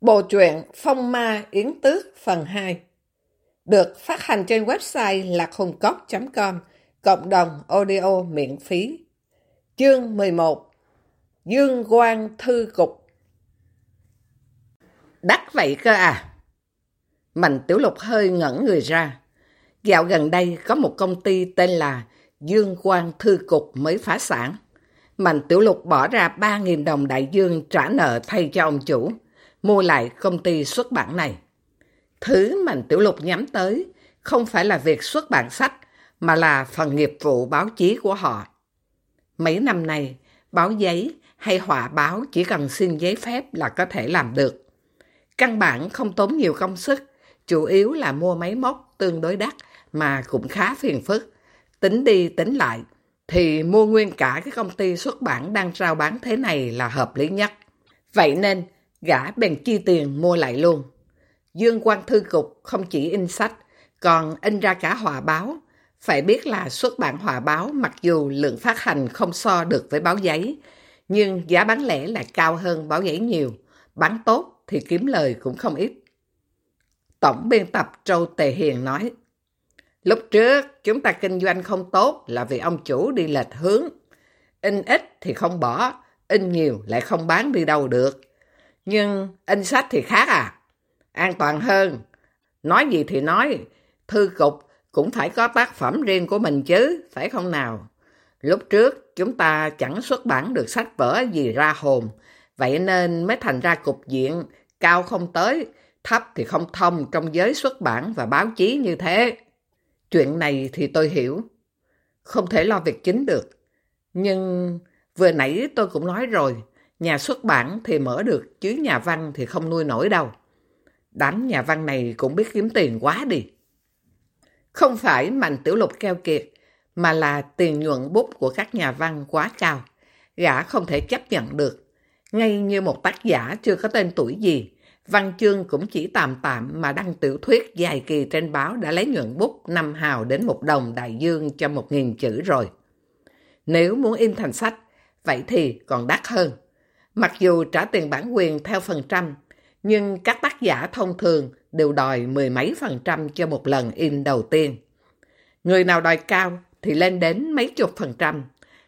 Bộ truyện Phong Ma Yến Tước phần 2 được phát hành trên website lạc.com cộng đồng audio miễn phí. Chương 11 Dương Quang Thư Cục Đắt vậy cơ à? Mạnh Tiểu Lục hơi ngẩn người ra. Dạo gần đây có một công ty tên là Dương Quang Thư Cục mới phá sản. Mạnh Tiểu Lục bỏ ra 3.000 đồng đại dương trả nợ thay cho ông chủ mua lại công ty xuất bản này. Thứ mà Tiểu Lục nhắm tới không phải là việc xuất bản sách, mà là phần nghiệp vụ báo chí của họ. Mấy năm nay, báo giấy hay họa báo chỉ cần xin giấy phép là có thể làm được. Căn bản không tốn nhiều công sức, chủ yếu là mua máy móc tương đối đắt mà cũng khá phiền phức. Tính đi tính lại, thì mua nguyên cả cái công ty xuất bản đang rao bán thế này là hợp lý nhất. Vậy nên, gã bèn chi tiền mua lại luôn. Dương quan thư cục không chỉ in sách, còn in ra cả hòa báo. Phải biết là xuất bản hòa báo mặc dù lượng phát hành không so được với báo giấy, nhưng giá bán lẻ lại cao hơn báo giấy nhiều. Bán tốt thì kiếm lời cũng không ít. Tổng biên tập Châu Tề Hiền nói, Lúc trước chúng ta kinh doanh không tốt là vì ông chủ đi lệch hướng. In ít thì không bỏ, in nhiều lại không bán đi đâu được. Nhưng in sách thì khác à? An toàn hơn. Nói gì thì nói, thư cục cũng phải có tác phẩm riêng của mình chứ, phải không nào? Lúc trước chúng ta chẳng xuất bản được sách vở gì ra hồn, vậy nên mới thành ra cục diện cao không tới, thấp thì không thông trong giới xuất bản và báo chí như thế. Chuyện này thì tôi hiểu, không thể lo việc chính được. Nhưng vừa nãy tôi cũng nói rồi, Nhà xuất bản thì mở được, chứ nhà văn thì không nuôi nổi đâu. Đám nhà văn này cũng biết kiếm tiền quá đi. Không phải Mạnh Tiểu Lục keo kiệt, mà là tiền nhuận bút của các nhà văn quá cao. Gã không thể chấp nhận được. Ngay như một tác giả chưa có tên tuổi gì, văn chương cũng chỉ tạm tạm mà đăng tiểu thuyết dài kỳ trên báo đã lấy nhuận bút 5 hào đến một đồng đại dương cho một nghìn chữ rồi. Nếu muốn in thành sách, vậy thì còn đắt hơn. Mặc dù trả tiền bản quyền theo phần trăm, nhưng các tác giả thông thường đều đòi mười mấy phần trăm cho một lần in đầu tiên. Người nào đòi cao thì lên đến mấy chục phần trăm,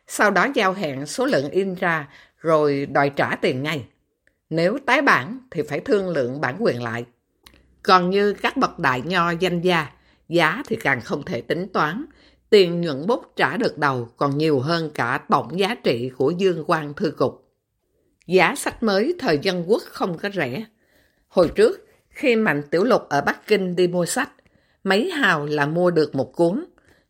sau đó giao hẹn số lượng in ra rồi đòi trả tiền ngay. Nếu tái bản thì phải thương lượng bản quyền lại. Còn như các bậc đại nho danh gia, giá thì càng không thể tính toán. Tiền nhuận bút trả được đầu còn nhiều hơn cả tổng giá trị của dương quan thư cục. Giá sách mới thời dân quốc không có rẻ. Hồi trước, khi Mạnh Tiểu Lục ở Bắc Kinh đi mua sách, mấy hào là mua được một cuốn.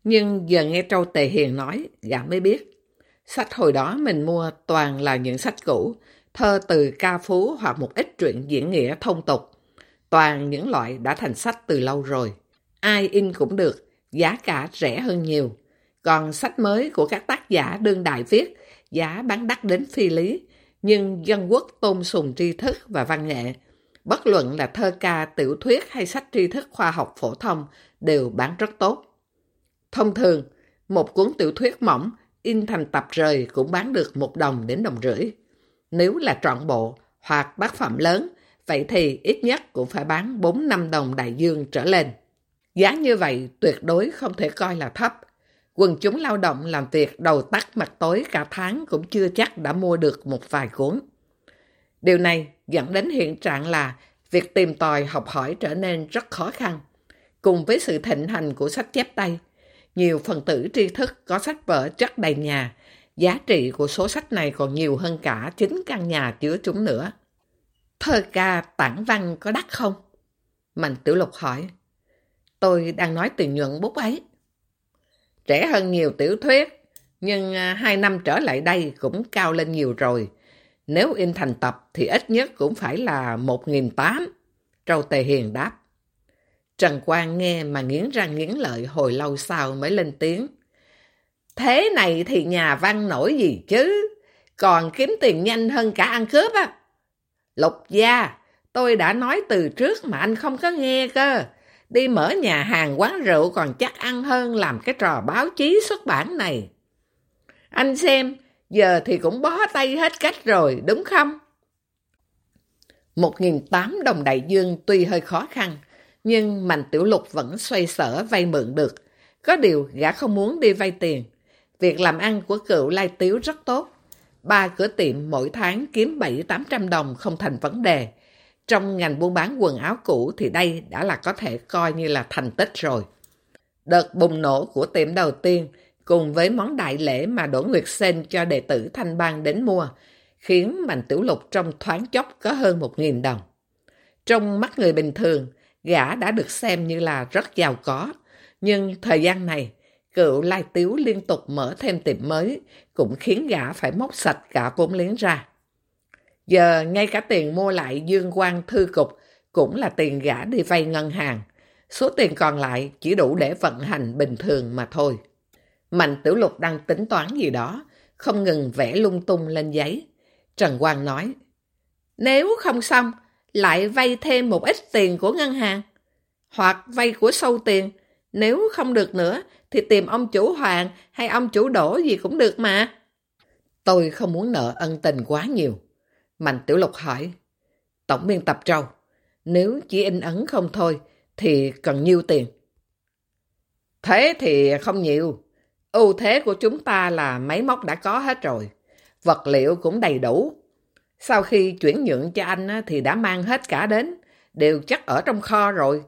Nhưng giờ nghe Châu Tề Hiền nói, gã mới biết. Sách hồi đó mình mua toàn là những sách cũ, thơ từ ca phú hoặc một ít truyện diễn nghĩa thông tục. Toàn những loại đã thành sách từ lâu rồi. Ai in cũng được, giá cả rẻ hơn nhiều. Còn sách mới của các tác giả đương đại viết, giá bán đắt đến phi lý, nhưng dân quốc tôn sùng tri thức và văn nghệ. Bất luận là thơ ca, tiểu thuyết hay sách tri thức khoa học phổ thông đều bán rất tốt. Thông thường, một cuốn tiểu thuyết mỏng in thành tập rời cũng bán được một đồng đến đồng rưỡi. Nếu là trọn bộ hoặc tác phẩm lớn, vậy thì ít nhất cũng phải bán 4-5 đồng đại dương trở lên. Giá như vậy tuyệt đối không thể coi là thấp, Quần chúng lao động làm việc đầu tắt mặt tối cả tháng cũng chưa chắc đã mua được một vài cuốn. Điều này dẫn đến hiện trạng là việc tìm tòi học hỏi trở nên rất khó khăn. Cùng với sự thịnh hành của sách chép tay, nhiều phần tử tri thức có sách vở chất đầy nhà, giá trị của số sách này còn nhiều hơn cả chính căn nhà chứa chúng nữa. Thơ ca tản văn có đắt không? Mạnh Tiểu Lục hỏi. Tôi đang nói từ nhuận bút ấy. Trẻ hơn nhiều tiểu thuyết, nhưng à, hai năm trở lại đây cũng cao lên nhiều rồi. Nếu in thành tập thì ít nhất cũng phải là 1.800. Trâu Tề Hiền đáp. Trần Quang nghe mà nghiến răng nghiến lợi hồi lâu sau mới lên tiếng. Thế này thì nhà văn nổi gì chứ? Còn kiếm tiền nhanh hơn cả ăn cướp á. Lục gia, tôi đã nói từ trước mà anh không có nghe cơ. Đi mở nhà hàng quán rượu còn chắc ăn hơn làm cái trò báo chí xuất bản này. Anh xem, giờ thì cũng bó tay hết cách rồi, đúng không? 1.800 đồng đại dương tuy hơi khó khăn, nhưng Mạnh Tiểu Lục vẫn xoay sở vay mượn được. Có điều gã không muốn đi vay tiền. Việc làm ăn của cựu Lai Tiếu rất tốt. Ba cửa tiệm mỗi tháng kiếm 7-800 đồng không thành vấn đề. Trong ngành buôn bán quần áo cũ thì đây đã là có thể coi như là thành tích rồi. Đợt bùng nổ của tiệm đầu tiên cùng với món đại lễ mà Đỗ Nguyệt Sen cho đệ tử Thanh Bang đến mua, khiến Mạnh Tiểu Lục trong thoáng chốc có hơn 1.000 đồng. Trong mắt người bình thường, gã đã được xem như là rất giàu có, nhưng thời gian này, cựu Lai Tiếu liên tục mở thêm tiệm mới, cũng khiến gã phải móc sạch cả vốn liếng ra. Giờ ngay cả tiền mua lại dương quan thư cục cũng là tiền gã đi vay ngân hàng. Số tiền còn lại chỉ đủ để vận hành bình thường mà thôi. Mạnh Tiểu Lục đang tính toán gì đó, không ngừng vẽ lung tung lên giấy. Trần Quang nói, nếu không xong, lại vay thêm một ít tiền của ngân hàng, hoặc vay của sâu tiền. Nếu không được nữa, thì tìm ông chủ Hoàng hay ông chủ Đỗ gì cũng được mà. Tôi không muốn nợ ân tình quá nhiều. Mạnh Tiểu Lục hỏi, Tổng biên tập trâu, nếu chỉ in ấn không thôi, thì cần nhiêu tiền? Thế thì không nhiều. Ưu thế của chúng ta là máy móc đã có hết rồi. Vật liệu cũng đầy đủ. Sau khi chuyển nhượng cho anh thì đã mang hết cả đến. Đều chắc ở trong kho rồi.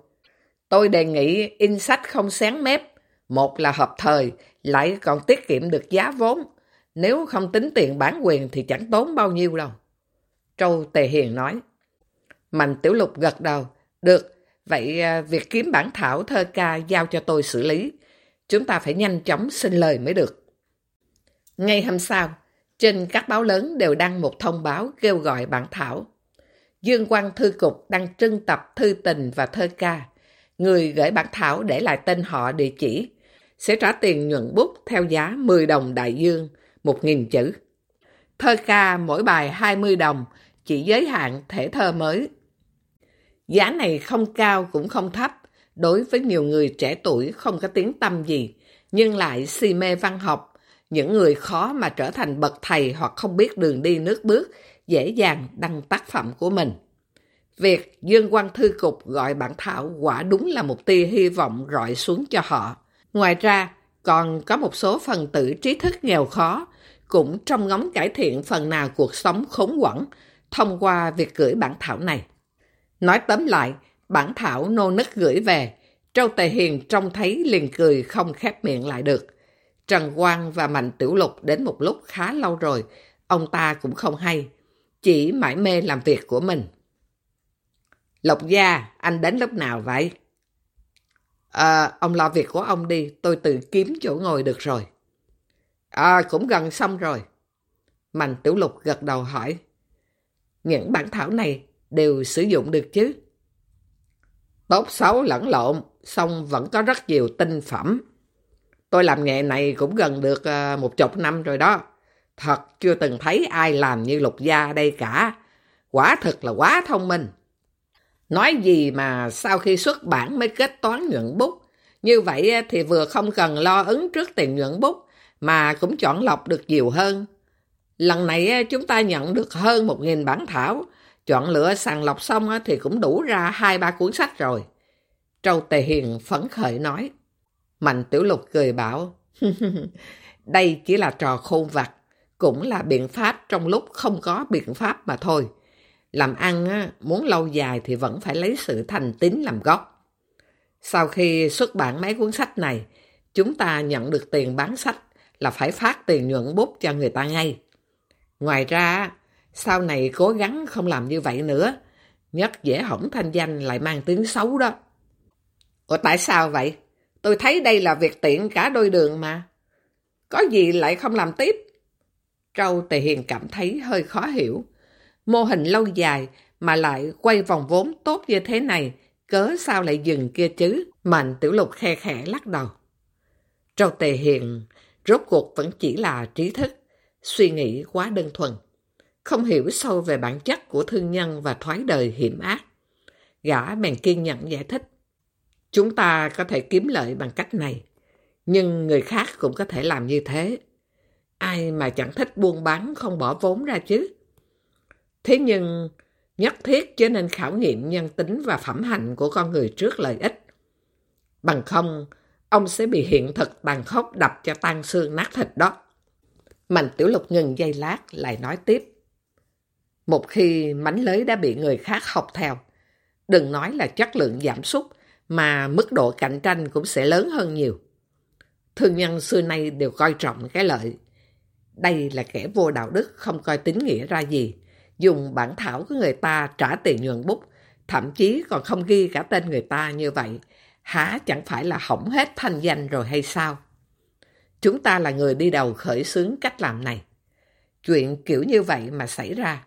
Tôi đề nghị in sách không sáng mép. Một là hợp thời, lại còn tiết kiệm được giá vốn. Nếu không tính tiền bản quyền thì chẳng tốn bao nhiêu đâu. Trâu Tề Hiền nói. Mạnh Tiểu Lục gật đầu. Được, vậy à, việc kiếm bản thảo thơ ca giao cho tôi xử lý. Chúng ta phải nhanh chóng xin lời mới được. Ngay hôm sau, trên các báo lớn đều đăng một thông báo kêu gọi bản thảo. Dương Quang Thư Cục đang trưng tập thư tình và thơ ca. Người gửi bản thảo để lại tên họ địa chỉ, sẽ trả tiền nhuận bút theo giá 10 đồng đại dương, 1.000 chữ. Thơ ca mỗi bài 20 đồng, chỉ giới hạn thể thơ mới. Giá này không cao cũng không thấp, đối với nhiều người trẻ tuổi không có tiếng tâm gì, nhưng lại si mê văn học, những người khó mà trở thành bậc thầy hoặc không biết đường đi nước bước, dễ dàng đăng tác phẩm của mình. Việc Dương Quang Thư Cục gọi bản thảo quả đúng là một tia hy vọng rọi xuống cho họ. Ngoài ra, còn có một số phần tử trí thức nghèo khó, cũng trong ngóng cải thiện phần nào cuộc sống khốn quẩn thông qua việc gửi bản thảo này. Nói tóm lại, bản thảo nô nức gửi về, Châu Tề Hiền trông thấy liền cười không khép miệng lại được. Trần Quang và Mạnh Tiểu Lục đến một lúc khá lâu rồi, ông ta cũng không hay, chỉ mãi mê làm việc của mình. Lộc Gia, anh đến lúc nào vậy? À, ông lo việc của ông đi, tôi tự kiếm chỗ ngồi được rồi. À, cũng gần xong rồi. Mạnh Tiểu Lục gật đầu hỏi. Những bản thảo này đều sử dụng được chứ? Tốt xấu lẫn lộn, xong vẫn có rất nhiều tinh phẩm. Tôi làm nghề này cũng gần được ờ, một chục năm rồi đó. Thật chưa từng thấy ai làm như lục gia đây cả. Quả thực là quá thông minh. Nói gì mà sau khi xuất bản mới kết toán nhuận bút. Như vậy thì vừa không cần lo ứng trước tiền nhuận bút, mà cũng chọn lọc được nhiều hơn. Lần này chúng ta nhận được hơn 1.000 bản thảo, chọn lựa sàng lọc xong thì cũng đủ ra hai ba cuốn sách rồi. Trâu Tề Hiền phấn khởi nói. Mạnh Tiểu Lục cười bảo, đây chỉ là trò khôn vặt, cũng là biện pháp trong lúc không có biện pháp mà thôi. Làm ăn muốn lâu dài thì vẫn phải lấy sự thành tín làm gốc. Sau khi xuất bản mấy cuốn sách này, chúng ta nhận được tiền bán sách là phải phát tiền nhuận bút cho người ta ngay. Ngoài ra, sau này cố gắng không làm như vậy nữa, nhất dễ hỏng thanh danh lại mang tiếng xấu đó. Ủa tại sao vậy? Tôi thấy đây là việc tiện cả đôi đường mà. Có gì lại không làm tiếp? Trâu Tề Hiền cảm thấy hơi khó hiểu. Mô hình lâu dài mà lại quay vòng vốn tốt như thế này, cớ sao lại dừng kia chứ? Mạnh Tiểu Lục khe khẽ lắc đầu. Trâu Tề Hiền rốt cuộc vẫn chỉ là trí thức, suy nghĩ quá đơn thuần. Không hiểu sâu về bản chất của thương nhân và thoái đời hiểm ác. Gã bèn kiên nhẫn giải thích. Chúng ta có thể kiếm lợi bằng cách này, nhưng người khác cũng có thể làm như thế. Ai mà chẳng thích buôn bán không bỏ vốn ra chứ? Thế nhưng, nhất thiết cho nên khảo nghiệm nhân tính và phẩm hạnh của con người trước lợi ích. Bằng không, ông sẽ bị hiện thực tàn khốc đập cho tan xương nát thịt đó. Mạnh Tiểu Lục ngừng giây lát, lại nói tiếp. Một khi mánh lới đã bị người khác học theo, đừng nói là chất lượng giảm sút, mà mức độ cạnh tranh cũng sẽ lớn hơn nhiều. Thương nhân xưa nay đều coi trọng cái lợi. Đây là kẻ vô đạo đức, không coi tính nghĩa ra gì. Dùng bản thảo của người ta trả tiền nhuận bút, thậm chí còn không ghi cả tên người ta như vậy. Hả chẳng phải là hỏng hết thanh danh rồi hay sao? Chúng ta là người đi đầu khởi xướng cách làm này. Chuyện kiểu như vậy mà xảy ra,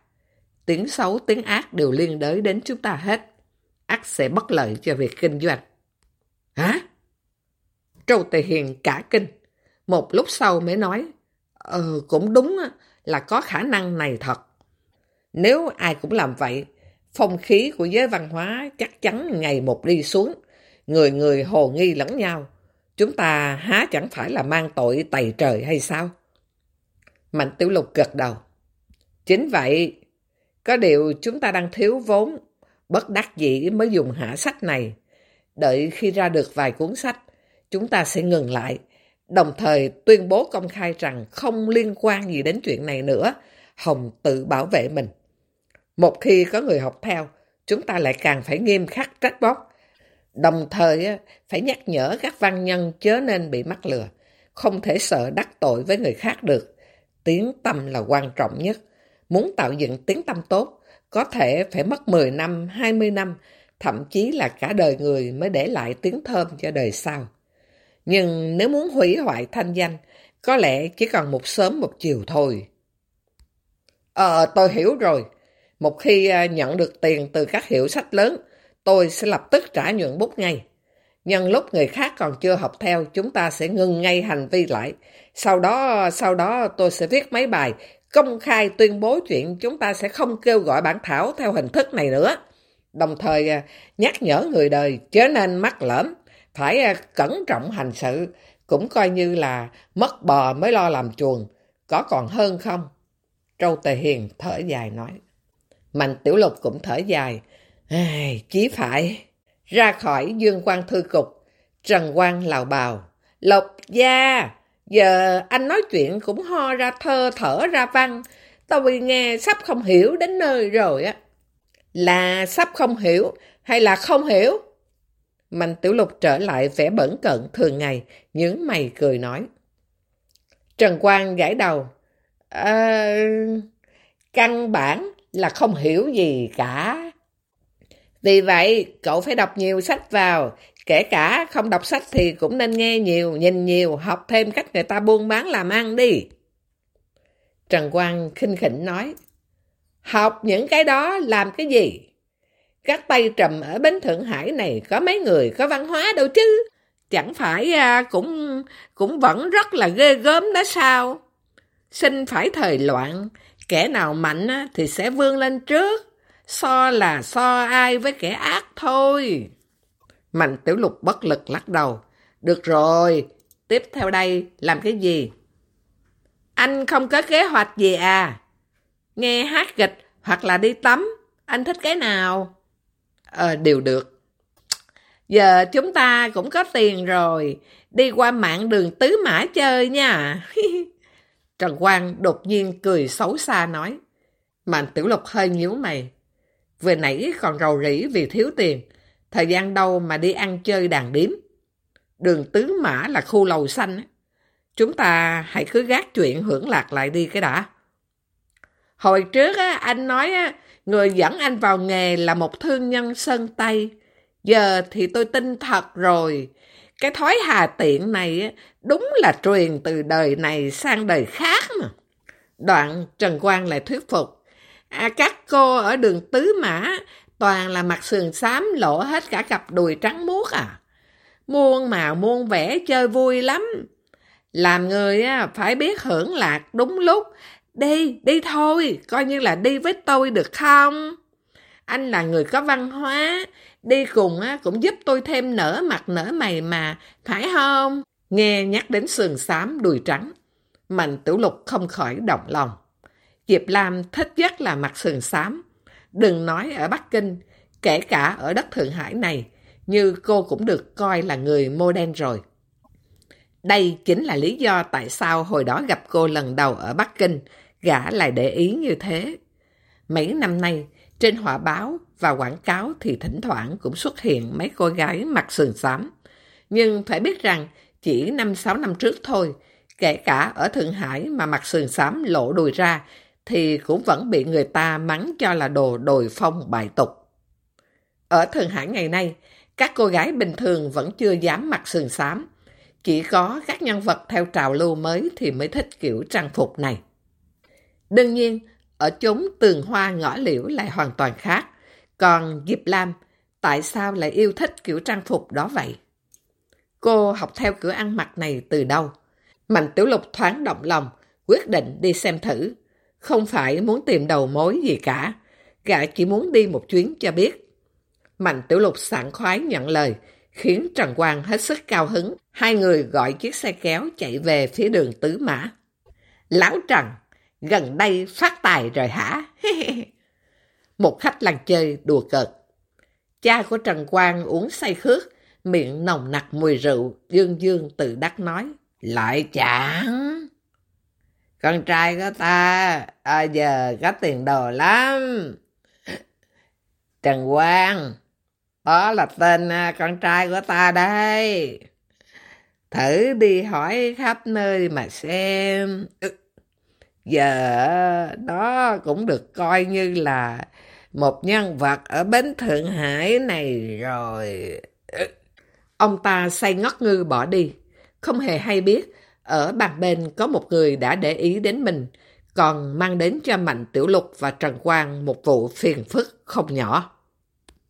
tiếng xấu, tiếng ác đều liên đới đến chúng ta hết. ác sẽ bất lợi cho việc kinh doanh. Hả? Trâu Tề Hiền cả kinh. Một lúc sau mới nói, Ờ, cũng đúng là có khả năng này thật. Nếu ai cũng làm vậy, phong khí của giới văn hóa chắc chắn ngày một đi xuống. Người người hồ nghi lẫn nhau. Chúng ta há chẳng phải là mang tội tày trời hay sao? Mạnh Tiểu Lục gật đầu. Chính vậy, có điều chúng ta đang thiếu vốn, bất đắc dĩ mới dùng hạ sách này. Đợi khi ra được vài cuốn sách, chúng ta sẽ ngừng lại, đồng thời tuyên bố công khai rằng không liên quan gì đến chuyện này nữa, Hồng tự bảo vệ mình. Một khi có người học theo, chúng ta lại càng phải nghiêm khắc trách bóc. Đồng thời phải nhắc nhở các văn nhân chớ nên bị mắc lừa, không thể sợ đắc tội với người khác được. Tiếng tâm là quan trọng nhất. Muốn tạo dựng tiếng tâm tốt, có thể phải mất 10 năm, 20 năm, thậm chí là cả đời người mới để lại tiếng thơm cho đời sau. Nhưng nếu muốn hủy hoại thanh danh, có lẽ chỉ còn một sớm một chiều thôi. Ờ, tôi hiểu rồi. Một khi à, nhận được tiền từ các hiệu sách lớn, tôi sẽ lập tức trả nhuận bút ngay. Nhân lúc người khác còn chưa học theo, chúng ta sẽ ngừng ngay hành vi lại. Sau đó, sau đó tôi sẽ viết mấy bài công khai tuyên bố chuyện chúng ta sẽ không kêu gọi bản thảo theo hình thức này nữa. Đồng thời à, nhắc nhở người đời chớ nên mắc lỡm, phải à, cẩn trọng hành sự, cũng coi như là mất bò mới lo làm chuồng, có còn hơn không? Trâu Tề Hiền thở dài nói. Mạnh Tiểu Lục cũng thở dài. Chí phải. Ra khỏi dương quan thư cục, Trần Quang lào bào. Lục gia, giờ anh nói chuyện cũng ho ra thơ thở ra văn. Tôi nghe sắp không hiểu đến nơi rồi á. Là sắp không hiểu hay là không hiểu? Mạnh Tiểu Lục trở lại vẻ bẩn cận thường ngày, những mày cười nói. Trần Quang gãi đầu. À, căn bản là không hiểu gì cả. Vì vậy, cậu phải đọc nhiều sách vào. Kể cả không đọc sách thì cũng nên nghe nhiều, nhìn nhiều, học thêm cách người ta buôn bán làm ăn đi. Trần Quang khinh khỉnh nói. Học những cái đó làm cái gì? Các tay trầm ở Bến Thượng Hải này có mấy người có văn hóa đâu chứ. Chẳng phải à, cũng cũng vẫn rất là ghê gớm đó sao? Sinh phải thời loạn, kẻ nào mạnh thì sẽ vươn lên trước. So là so ai với kẻ ác thôi. Mạnh tiểu lục bất lực lắc đầu. Được rồi, tiếp theo đây làm cái gì? Anh không có kế hoạch gì à? Nghe hát kịch hoặc là đi tắm, anh thích cái nào? Ờ, đều được. Giờ chúng ta cũng có tiền rồi, đi qua mạng đường Tứ Mã chơi nha. Trần Quang đột nhiên cười xấu xa nói. Mạnh Tiểu Lục hơi nhíu mày. Vừa nãy còn rầu rĩ vì thiếu tiền, thời gian đâu mà đi ăn chơi đàn điếm. Đường Tứ Mã là khu lầu xanh. Chúng ta hãy cứ gác chuyện hưởng lạc lại đi cái đã. Hồi trước á, anh nói á, người dẫn anh vào nghề là một thương nhân sơn Tây. Giờ thì tôi tin thật rồi. Cái thói hà tiện này á, đúng là truyền từ đời này sang đời khác mà. Đoạn Trần Quang lại thuyết phục. À, các cô ở đường Tứ Mã toàn là mặt sườn xám lộ hết cả cặp đùi trắng muốt à. Muôn màu muôn vẻ chơi vui lắm. Làm người á, phải biết hưởng lạc đúng lúc. Đi, đi thôi, coi như là đi với tôi được không? Anh là người có văn hóa, đi cùng á, cũng giúp tôi thêm nở mặt nở mày mà, phải không? Nghe nhắc đến sườn xám đùi trắng, Mạnh Tiểu Lục không khỏi động lòng. Diệp Lam thích nhất là mặt sườn xám. Đừng nói ở Bắc Kinh, kể cả ở đất Thượng Hải này, như cô cũng được coi là người mô đen rồi. Đây chính là lý do tại sao hồi đó gặp cô lần đầu ở Bắc Kinh, gã lại để ý như thế. Mấy năm nay, trên họa báo và quảng cáo thì thỉnh thoảng cũng xuất hiện mấy cô gái mặc sườn xám. Nhưng phải biết rằng, chỉ 5-6 năm trước thôi, kể cả ở Thượng Hải mà mặc sườn xám lộ đùi ra, thì cũng vẫn bị người ta mắng cho là đồ đồi phong bài tục. Ở Thượng Hải ngày nay, các cô gái bình thường vẫn chưa dám mặc sườn xám. Chỉ có các nhân vật theo trào lưu mới thì mới thích kiểu trang phục này. Đương nhiên, ở chúng tường hoa ngõ liễu lại hoàn toàn khác. Còn Diệp Lam, tại sao lại yêu thích kiểu trang phục đó vậy? Cô học theo kiểu ăn mặc này từ đâu? Mạnh Tiểu Lục thoáng động lòng, quyết định đi xem thử. Không phải muốn tìm đầu mối gì cả, gã chỉ muốn đi một chuyến cho biết. Mạnh Tiểu Lục sảng khoái nhận lời, khiến Trần Quang hết sức cao hứng. Hai người gọi chiếc xe kéo chạy về phía đường Tứ Mã. Lão Trần, gần đây phát tài rồi hả? một khách làng chơi đùa cợt. Cha của Trần Quang uống say khước, miệng nồng nặc mùi rượu, dương dương tự đắc nói. Lại chẳng. Con trai của ta, à giờ có tiền đồ lắm. Trần Quang, đó là tên à, con trai của ta đây. Thử đi hỏi khắp nơi mà xem. Ừ, giờ à, nó cũng được coi như là một nhân vật ở bến Thượng Hải này rồi. Ừ, ông ta say ngất ngư bỏ đi, không hề hay biết ở bàn bên có một người đã để ý đến mình, còn mang đến cho Mạnh Tiểu Lục và Trần Quang một vụ phiền phức không nhỏ.